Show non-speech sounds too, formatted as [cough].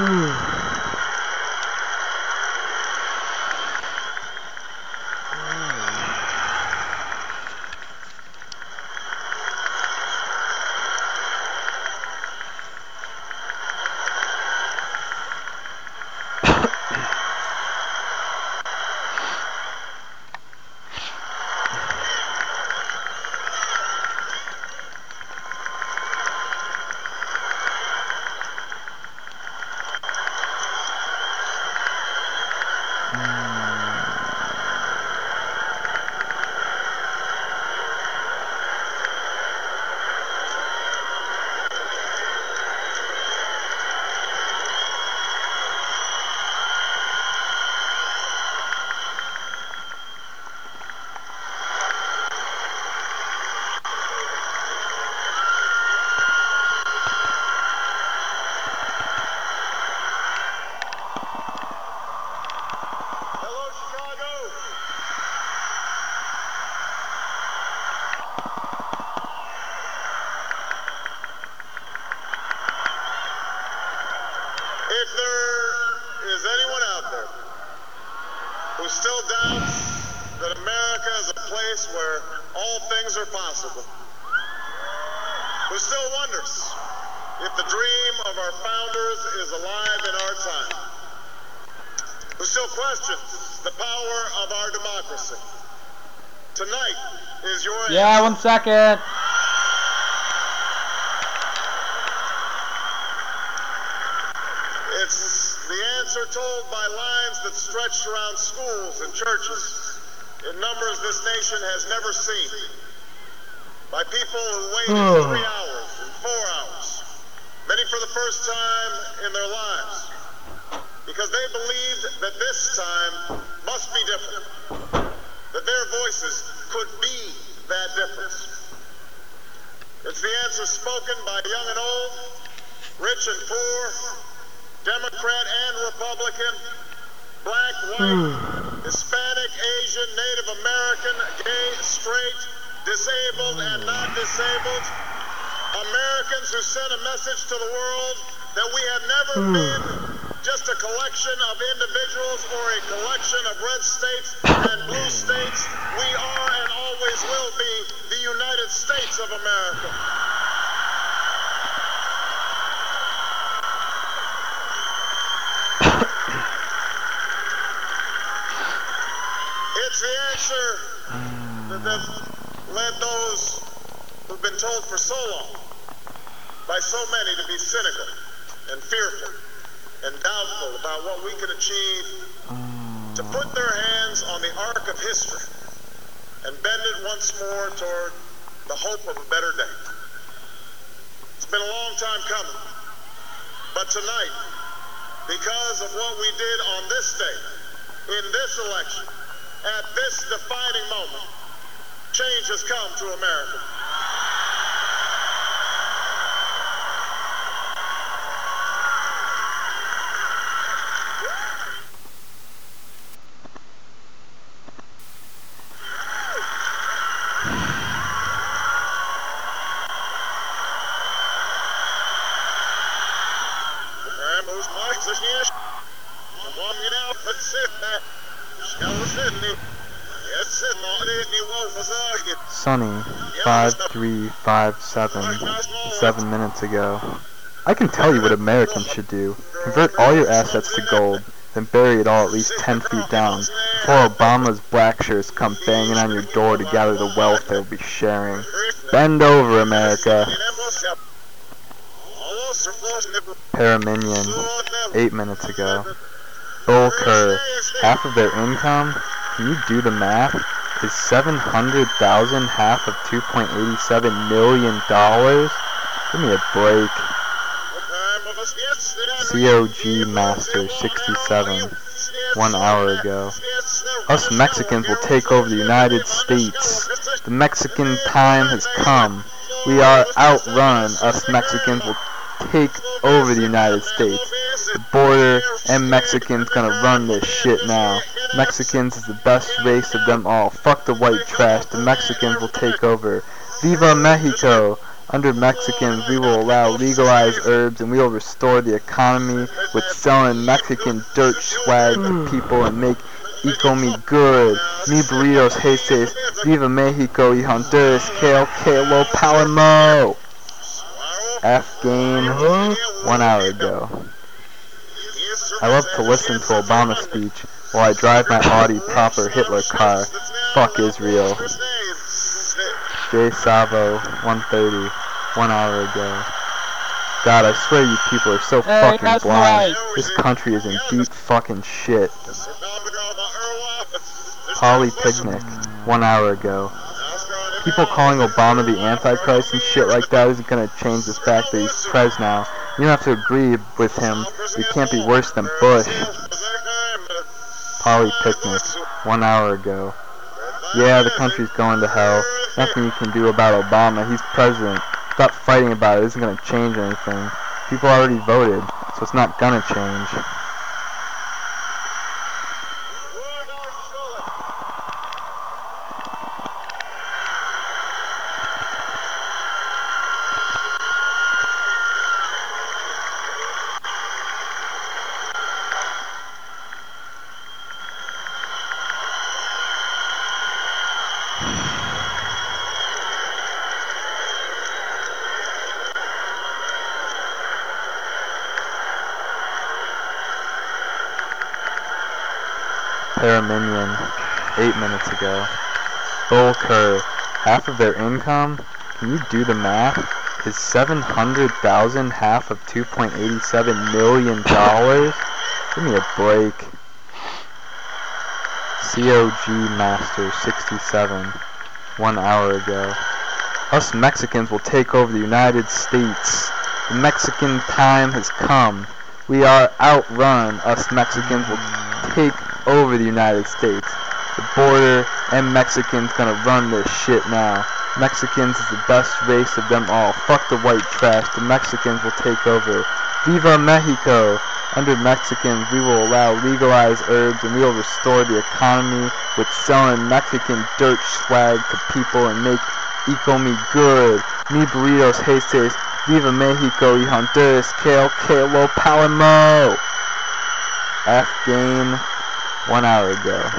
Ooh. [sighs] [sighs] still doubts that America is a place where all things are possible, who still wonders if the dream of our founders is alive in our time, who still questions the power of our democracy. Tonight is your Yeah, one second. It's the answer told by lines that stretched around schools and churches in numbers this nation has never seen. By people who waited hmm. three hours and four hours, many for the first time in their lives, because they believed that this time must be different, that their voices could be that difference. It's the answer spoken by young and old, rich and poor, Democrat and Republican, black, white, hmm. Hispanic, Asian, Native American, gay, straight, disabled and hmm. not disabled. Americans who sent a message to the world that we have never hmm. been just a collection of individuals or a collection of red states and blue states. We are and always will be the United States of America. Answer that, mm. that led those who've been told for so long by so many to be cynical and fearful and doubtful about what we can achieve mm. to put their hands on the arc of history and bend it once more toward the hope of a better day. It's been a long time coming, but tonight, because of what we did on this day, in this election, at this defining moment, change has come to America. Sunny, five three five seven, seven minutes ago. I can tell you what Americans should do. Convert all your assets to gold, then bury it all at least ten feet down before Obama's black shirts come banging on your door to gather the wealth they'll be sharing. Bend over, America. Paraminion, eight minutes ago. Kerr, half of their income? Can you do the math? Is 700,000 half of 2.87 million dollars? Give me a break. COG Master 67, one hour ago. Us Mexicans will take over the United States. The Mexican time has come. We are outrun. Us Mexicans will take over the United States. The border and Mexicans gonna run this shit now. Mexicans is the best race of them all. Fuck the white trash. The Mexicans will take over. Viva Mexico! Under Mexicans, we will allow legalized herbs and we will restore the economy with selling Mexican dirt swag to people and make eco me good. Mi burritos, Jesus, Viva Mexico y Honduras, Kale, Kalo, Palamo. F game one hour ago. I love to listen to Obama's speech while I drive my Audi proper Hitler car. Fuck Israel. J Savo 130 one hour ago. God, I swear you people are so Hey, fucking blind. right. This country is in deep fucking shit. Polly Picnic one hour ago. People calling Obama the Antichrist and shit like that isn't gonna change the fact that he's pres now. You have to agree with him. You can't be worse than Bush. Polly Picnic one hour ago. Yeah, the country's going to hell. Nothing you can do about Obama. He's president. Stop fighting about it. It isn't gonna change anything. People already voted, so it's not gonna change. Paraminion, eight minutes ago. Bull Cur, half of their income? Can you do the math? Is 700,000 half of 2.87 million dollars? Give me a break. COG Master 67, one hour ago. Us Mexicans will take over the United States. The Mexican time has come. We are outrun. Us Mexicans will take over the United States. The border and Mexicans gonna run this shit now. Mexicans is the best race of them all. Fuck the white trash. The Mexicans will take over. Viva Mexico! Under Mexicans, we will allow legalized herbs and we will restore the economy with selling Mexican dirt swag to people and make eco me good. Mi burritos, Jesus. Viva Mexico y Honduras. Kale, Kalo, Palamo. F game one hour ago.